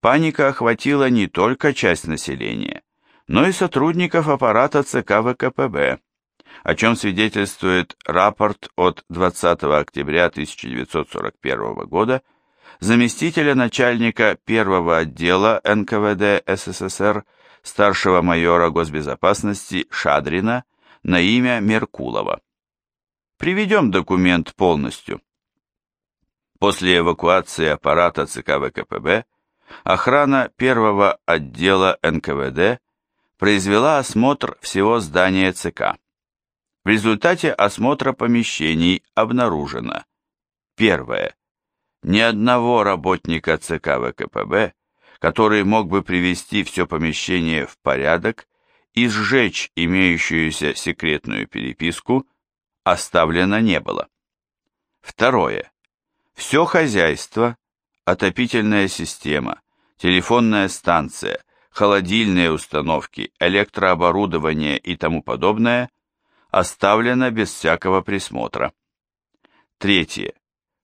Паника охватила не только часть населения, но и сотрудников аппарата ЦК ВКПБ, о чем свидетельствует рапорт от 20 октября 1941 года заместителя начальника первого отдела НКВД СССР старшего майора госбезопасности Шадрина на имя Меркулова. Приведем документ полностью. После эвакуации аппарата ЦК ВКПБ охрана первого отдела НКВД произвела осмотр всего здания ЦК. В результате осмотра помещений обнаружено Первое. Ни одного работника ЦК ВКПБ, который мог бы привести все помещение в порядок и сжечь имеющуюся секретную переписку, оставлено не было. Второе. Все хозяйство, отопительная система, телефонная станция, холодильные установки, электрооборудование и тому подобное оставлено без всякого присмотра. Третье.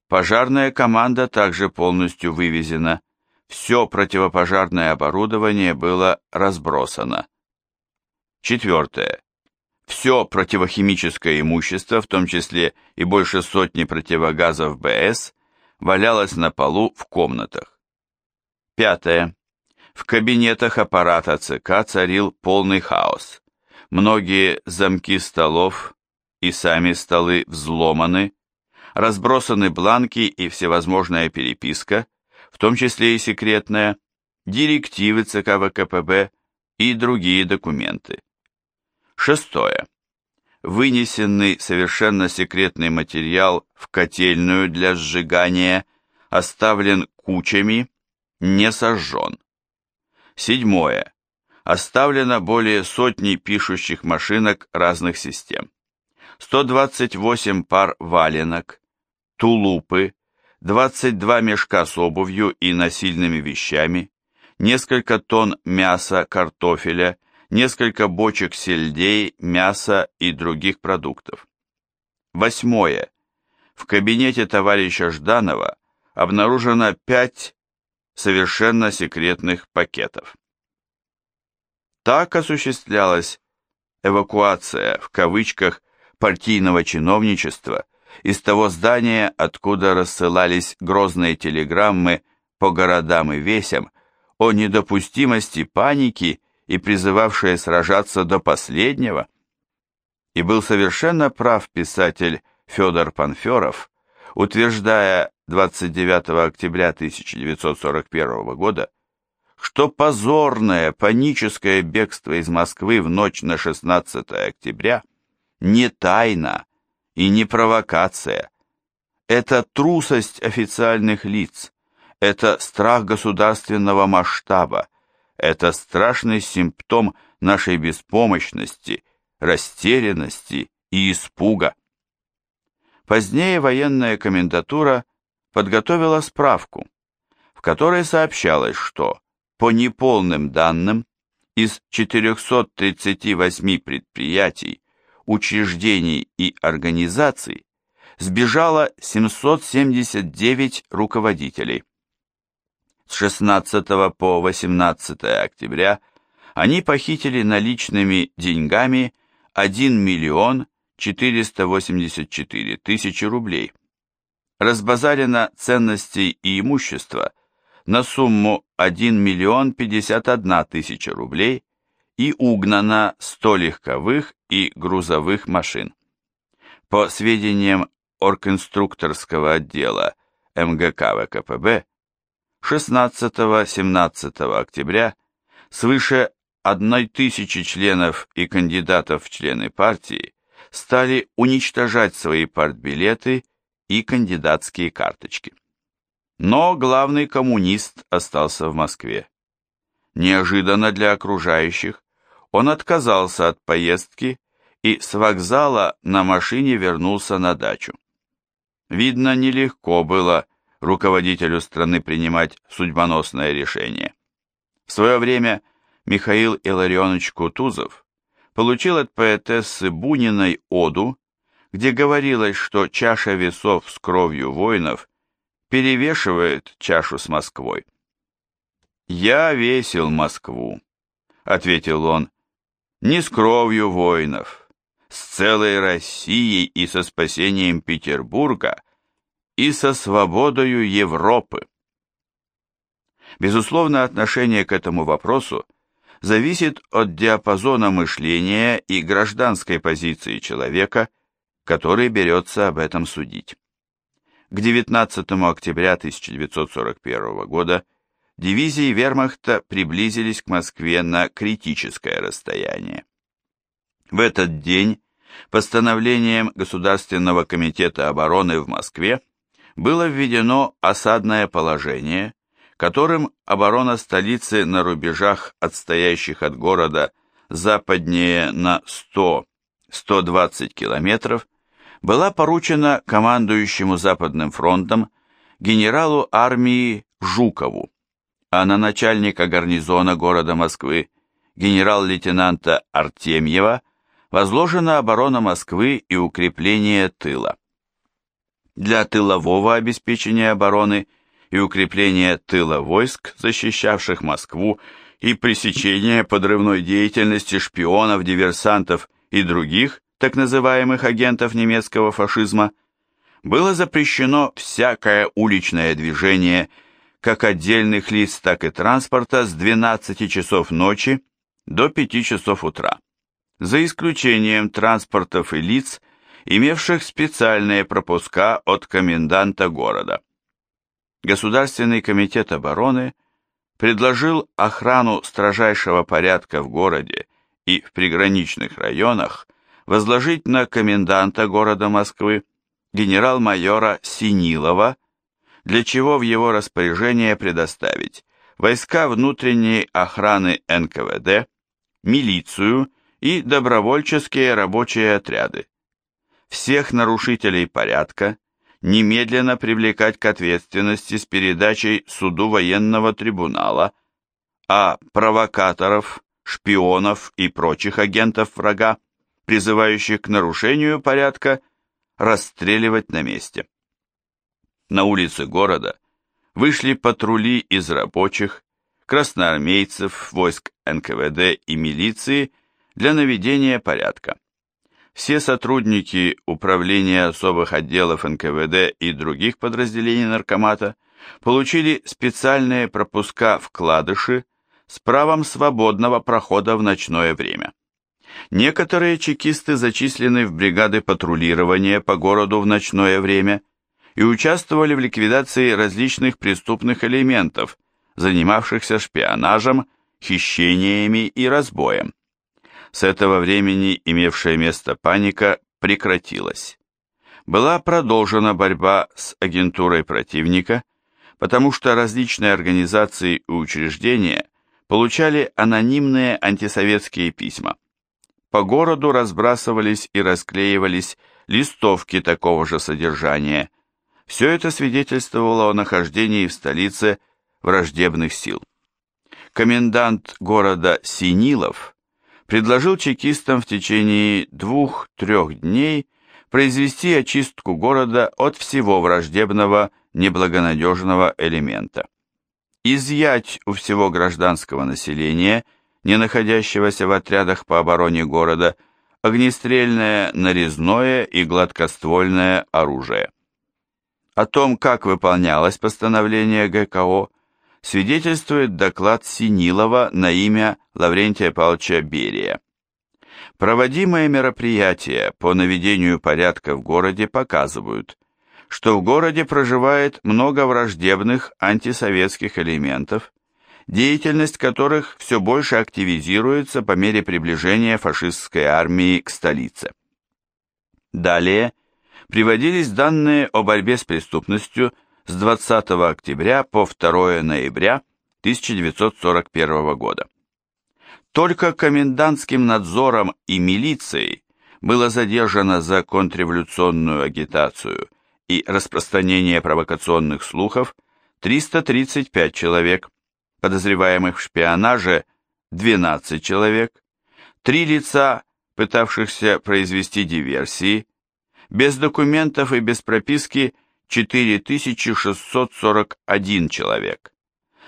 Пожарная команда также полностью вывезена. Все противопожарное оборудование было разбросано. Четвертое. Все противохимическое имущество, в том числе и больше сотни противогазов БС, валялось на полу в комнатах. Пятое. В кабинетах аппарата ЦК царил полный хаос. Многие замки столов и сами столы взломаны, разбросаны бланки и всевозможная переписка, в том числе и секретная, директивы ЦК ВКПБ и другие документы. Шестое. Вынесенный совершенно секретный материал в котельную для сжигания оставлен кучами, не сожжен. Седьмое. Оставлено более сотни пишущих машинок разных систем. 128 пар валенок, тулупы, 22 мешка с обувью и насильными вещами, несколько тонн мяса, картофеля, несколько бочек сельдей, мяса и других продуктов. Восьмое. В кабинете товарища Жданова обнаружено пять совершенно секретных пакетов. Так осуществлялась эвакуация в кавычках партийного чиновничества из того здания, откуда рассылались грозные телеграммы по городам и весям о недопустимости паники и призывавшие сражаться до последнего. И был совершенно прав писатель Федор Панферов, утверждая 29 октября 1941 года, что позорное паническое бегство из Москвы в ночь на 16 октября не тайна и не провокация. Это трусость официальных лиц, это страх государственного масштаба, это страшный симптом нашей беспомощности, растерянности и испуга. Позднее военная комендатура подготовила справку, в которой сообщалось, что по неполным данным из 438 предприятий, учреждений и организаций сбежало 779 руководителей. С 16 по 18 октября они похитили наличными деньгами 1 миллион 484 тысячи рублей. Разбазарено ценностей и имущества на сумму 1 миллион 51 тысяча рублей и угнано 100 легковых и грузовых машин. По сведениям оргинструкторского отдела МГК ВКПБ, 16-17 октября свыше одной тысячи членов и кандидатов в члены партии стали уничтожать свои партбилеты и кандидатские карточки. Но главный коммунист остался в Москве. Неожиданно для окружающих он отказался от поездки и с вокзала на машине вернулся на дачу. Видно, нелегко было руководителю страны принимать судьбоносное решение. В свое время Михаил Илларионович Кутузов получил от поэтессы Буниной оду, где говорилось, что чаша весов с кровью воинов перевешивает чашу с Москвой. «Я весил Москву», — ответил он, — «не с кровью воинов, с целой Россией и со спасением Петербурга и со свободою Европы». Безусловно, отношение к этому вопросу зависит от диапазона мышления и гражданской позиции человека, который берется об этом судить. К 19 октября 1941 года дивизии вермахта приблизились к Москве на критическое расстояние. В этот день постановлением Государственного комитета обороны в Москве было введено осадное положение, которым оборона столицы на рубежах, отстоящих от города западнее на 100-120 километров, была поручена командующему Западным фронтом генералу армии Жукову а на начальника гарнизона города Москвы, генерал-лейтенанта Артемьева, возложена оборона Москвы и укрепление тыла. Для тылового обеспечения обороны и укрепления тыла войск, защищавших Москву, и пресечения подрывной деятельности шпионов, диверсантов и других так называемых агентов немецкого фашизма, было запрещено всякое уличное движение как отдельных лиц, так и транспорта с 12 часов ночи до 5 часов утра, за исключением транспортов и лиц, имевших специальные пропуска от коменданта города. Государственный комитет обороны предложил охрану строжайшего порядка в городе и в приграничных районах возложить на коменданта города Москвы генерал-майора Синилова для чего в его распоряжение предоставить войска внутренней охраны НКВД, милицию и добровольческие рабочие отряды. Всех нарушителей порядка немедленно привлекать к ответственности с передачей суду военного трибунала, а провокаторов, шпионов и прочих агентов врага, призывающих к нарушению порядка, расстреливать на месте на улицы города вышли патрули из рабочих, красноармейцев, войск НКВД и милиции для наведения порядка. Все сотрудники Управления особых отделов НКВД и других подразделений Наркомата получили специальные пропуска вкладыши с правом свободного прохода в ночное время. Некоторые чекисты зачислены в бригады патрулирования по городу в ночное время – и участвовали в ликвидации различных преступных элементов, занимавшихся шпионажем, хищениями и разбоем. С этого времени имевшая место паника прекратилась. Была продолжена борьба с агентурой противника, потому что различные организации и учреждения получали анонимные антисоветские письма. По городу разбрасывались и расклеивались листовки такого же содержания, все это свидетельствовало о нахождении в столице враждебных сил. Комендант города Синилов предложил чекистам в течение двух-трех дней произвести очистку города от всего враждебного неблагонадежного элемента. Изъять у всего гражданского населения, не находящегося в отрядах по обороне города, огнестрельное, нарезное и гладкоствольное оружие. О том, как выполнялось постановление ГКО, свидетельствует доклад Синилова на имя Лаврентия Павловича Берия. Проводимые мероприятия по наведению порядка в городе показывают, что в городе проживает много враждебных антисоветских элементов, деятельность которых все больше активизируется по мере приближения фашистской армии к столице. Далее – приводились данные о борьбе с преступностью с 20 октября по 2 ноября 1941 года. Только комендантским надзором и милицией было задержано за контрреволюционную агитацию и распространение провокационных слухов 335 человек, подозреваемых в шпионаже 12 человек, три лица, пытавшихся произвести диверсии, без документов и без прописки 4641 человек.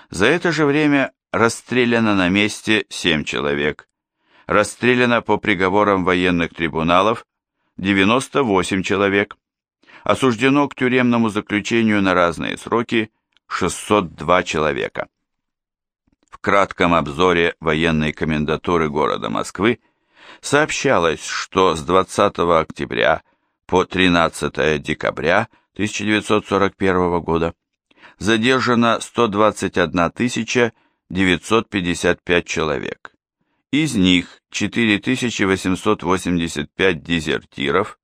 За это же время расстреляно на месте 7 человек, расстреляно по приговорам военных трибуналов 98 человек, осуждено к тюремному заключению на разные сроки 602 человека. В кратком обзоре военной комендатуры города Москвы сообщалось, что с 20 октября по 13 декабря 1941 года задержано 121 955 человек. Из них 4885 дезертиров,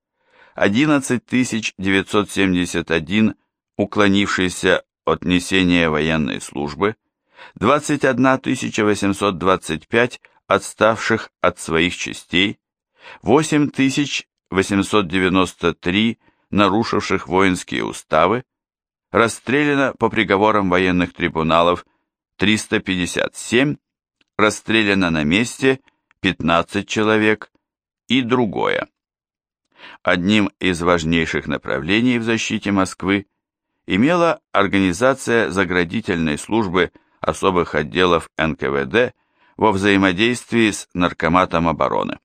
11971 уклонившийся от несения военной службы, 21 825 отставших от своих частей, 8893 нарушивших воинские уставы, расстреляно по приговорам военных трибуналов 357, расстреляно на месте 15 человек и другое. Одним из важнейших направлений в защите Москвы имела организация заградительной службы особых отделов НКВД во взаимодействии с Наркоматом обороны.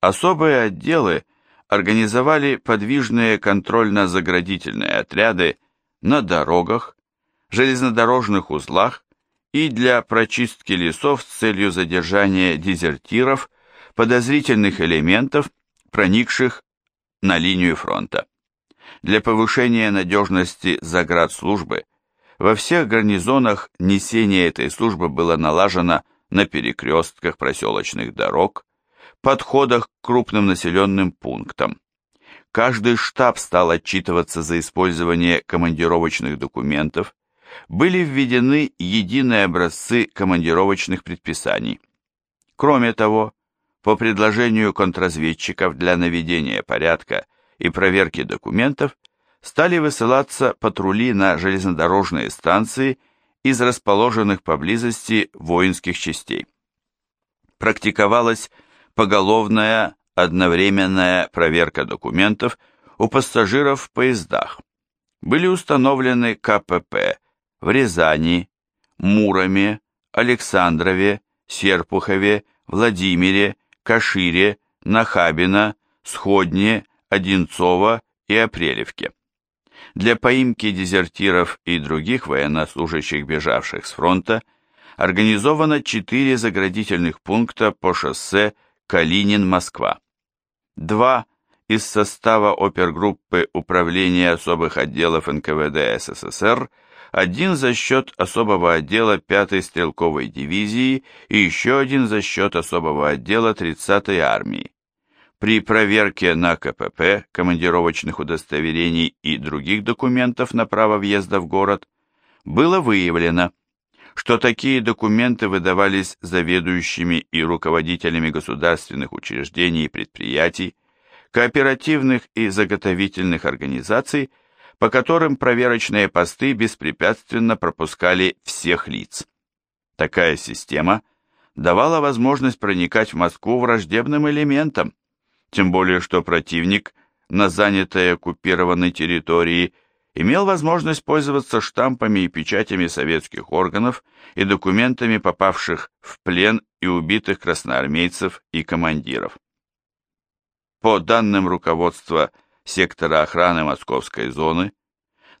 Особые отделы организовали подвижные контрольно-заградительные отряды на дорогах, железнодорожных узлах и для прочистки лесов с целью задержания дезертиров, подозрительных элементов, проникших на линию фронта. Для повышения надежности заградслужбы во всех гарнизонах несение этой службы было налажено на перекрестках проселочных дорог, подходах к крупным населенным пунктам. Каждый штаб стал отчитываться за использование командировочных документов, были введены единые образцы командировочных предписаний. Кроме того, по предложению контрразведчиков для наведения порядка и проверки документов стали высылаться патрули на железнодорожные станции из расположенных поблизости воинских частей. Практиковалась поголовная одновременная проверка документов у пассажиров в поездах. Были установлены КПП в Рязани, Муроме, Александрове, Серпухове, Владимире, Кашире, Нахабино, Сходне, Одинцово и Апрелевке. Для поимки дезертиров и других военнослужащих, бежавших с фронта, организовано четыре заградительных пункта по шоссе Калинин-Москва. Два из состава опергруппы Управления особых отделов НКВД СССР – один за счет особого отдела 5-й стрелковой дивизии и еще один за счет особого отдела 30-й армии. При проверке на КПП, командировочных удостоверений и других документов на право въезда в город было выявлено, что такие документы выдавались заведующими и руководителями государственных учреждений и предприятий, кооперативных и заготовительных организаций по которым проверочные посты беспрепятственно пропускали всех лиц. Такая система давала возможность проникать в Москву враждебным элементам, тем более что противник на занятой оккупированной территории имел возможность пользоваться штампами и печатями советских органов и документами попавших в плен и убитых красноармейцев и командиров. По данным руководства сектора охраны Московской зоны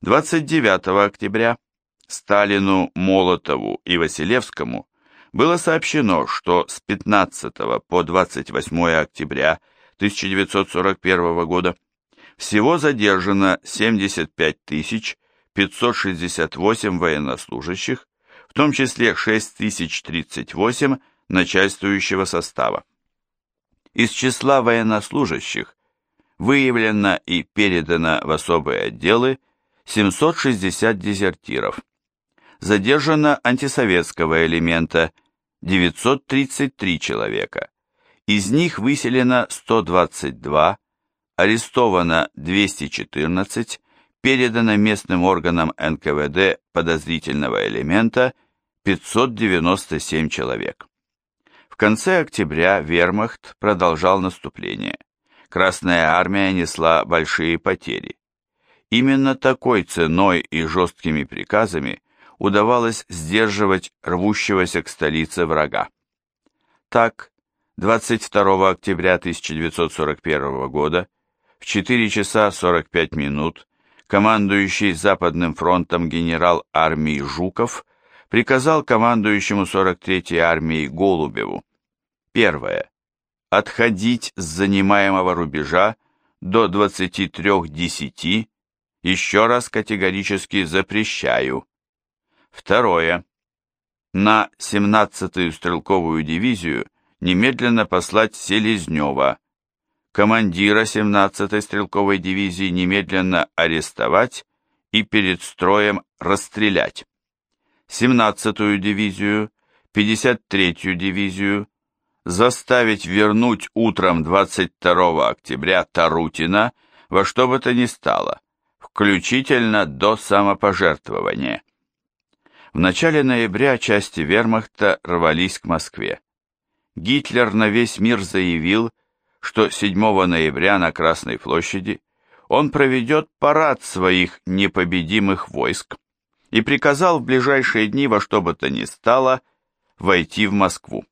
29 октября Сталину, Молотову и Василевскому было сообщено, что с 15 по 28 октября 1941 года всего задержано 75 568 военнослужащих, в том числе 6038 начальствующего состава. Из числа военнослужащих выявлено и передано в особые отделы 760 дезертиров. Задержано антисоветского элемента 933 человека. Из них выселено 122, арестовано 214, передано местным органам НКВД подозрительного элемента 597 человек. В конце октября вермахт продолжал наступление. Красная армия несла большие потери. Именно такой ценой и жесткими приказами удавалось сдерживать рвущегося к столице врага. Так, 22 октября 1941 года в 4 часа 45 минут командующий Западным фронтом генерал армии Жуков приказал командующему 43-й армией Голубеву первое отходить с занимаемого рубежа до 23.10, еще раз категорически запрещаю. Второе. На 17-ю стрелковую дивизию немедленно послать Селезнева, командира 17-й стрелковой дивизии немедленно арестовать и перед строем расстрелять. 17-ю дивизию, 53-ю дивизию заставить вернуть утром 22 октября Тарутина во что бы то ни стало, включительно до самопожертвования. В начале ноября части вермахта рвались к Москве. Гитлер на весь мир заявил, что 7 ноября на Красной площади он проведет парад своих непобедимых войск и приказал в ближайшие дни во что бы то ни стало войти в Москву.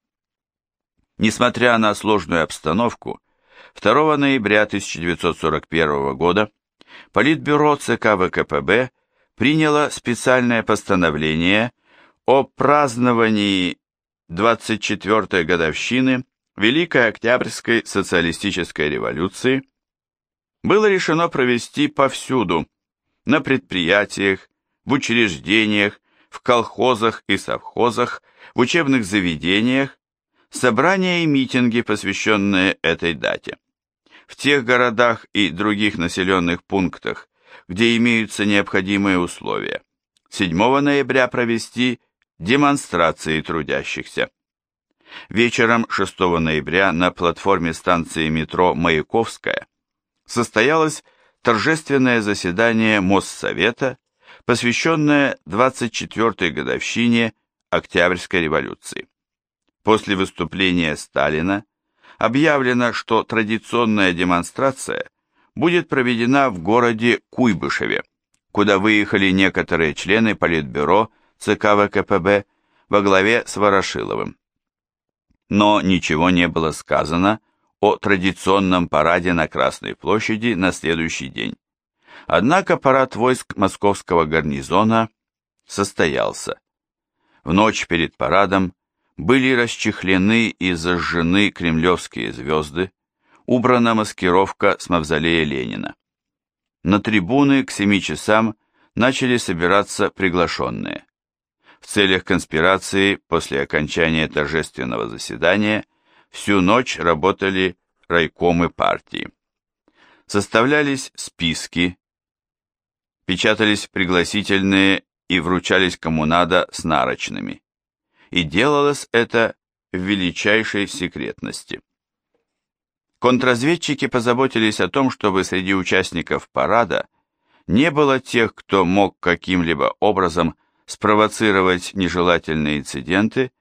Несмотря на сложную обстановку, 2 ноября 1941 года Политбюро ЦК ВКПБ приняло специальное постановление о праздновании 24-й годовщины Великой Октябрьской социалистической революции. Было решено провести повсюду, на предприятиях, в учреждениях, в колхозах и совхозах, в учебных заведениях, собрания и митинги, посвященные этой дате. В тех городах и других населенных пунктах, где имеются необходимые условия. 7 ноября провести демонстрации трудящихся. Вечером 6 ноября на платформе станции метро Маяковская состоялось торжественное заседание Моссовета, посвященное 24-й годовщине Октябрьской революции. После выступления Сталина объявлено, что традиционная демонстрация будет проведена в городе Куйбышеве, куда выехали некоторые члены Политбюро ЦК ВКПБ во главе с Ворошиловым. Но ничего не было сказано о традиционном параде на Красной площади на следующий день. Однако парад войск московского гарнизона состоялся. В ночь перед парадом были расчехлены и зажжены кремлевские звезды, убрана маскировка с мавзолея Ленина. На трибуны к семи часам начали собираться приглашенные. В целях конспирации после окончания торжественного заседания всю ночь работали райкомы партии. Составлялись списки, печатались пригласительные и вручались коммунада с нарочными и делалось это в величайшей секретности. Контрразведчики позаботились о том, чтобы среди участников парада не было тех, кто мог каким-либо образом спровоцировать нежелательные инциденты,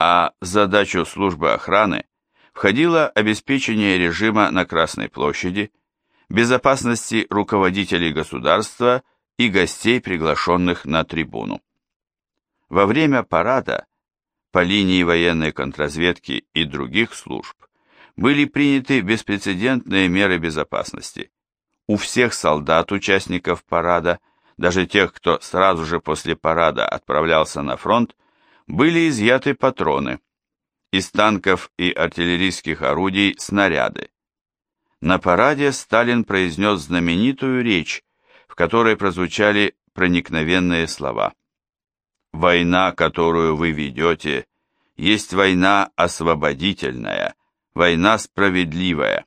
а в задачу службы охраны входило обеспечение режима на Красной площади, безопасности руководителей государства и гостей, приглашенных на трибуну. Во время парада по линии военной контрразведки и других служб были приняты беспрецедентные меры безопасности. У всех солдат, участников парада, даже тех, кто сразу же после парада отправлялся на фронт, были изъяты патроны. Из танков и артиллерийских орудий снаряды. На параде Сталин произнес знаменитую речь, в которой прозвучали проникновенные слова. Война, которую вы ведете, есть война освободительная, война справедливая.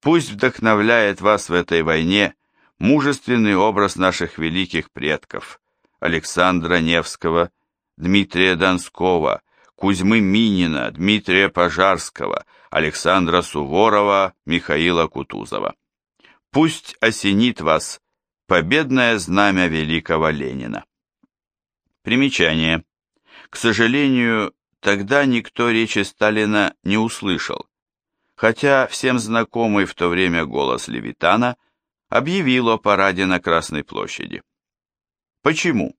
Пусть вдохновляет вас в этой войне мужественный образ наших великих предков Александра Невского, Дмитрия Донского, Кузьмы Минина, Дмитрия Пожарского, Александра Суворова, Михаила Кутузова. Пусть осенит вас победное знамя великого Ленина. Примечание. К сожалению, тогда никто речи Сталина не услышал, хотя всем знакомый в то время голос Левитана объявил о параде на Красной площади. Почему?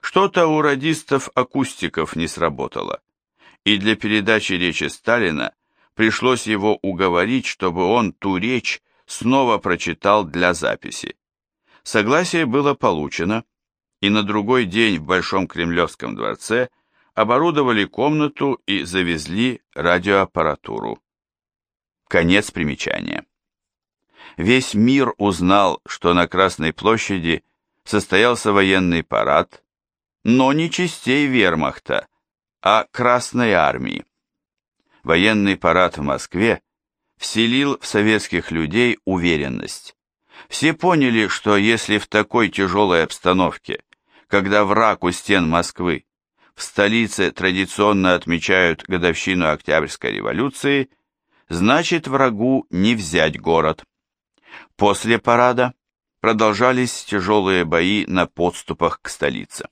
Что-то у радистов-акустиков не сработало, и для передачи речи Сталина пришлось его уговорить, чтобы он ту речь снова прочитал для записи. Согласие было получено, и на другой день в Большом Кремлевском дворце оборудовали комнату и завезли радиоаппаратуру. Конец примечания. Весь мир узнал, что на Красной площади состоялся военный парад, но не частей вермахта, а Красной армии. Военный парад в Москве вселил в советских людей уверенность. Все поняли, что если в такой тяжелой обстановке, когда враг у стен Москвы, в столице традиционно отмечают годовщину Октябрьской революции, значит врагу не взять город. После парада продолжались тяжелые бои на подступах к столице.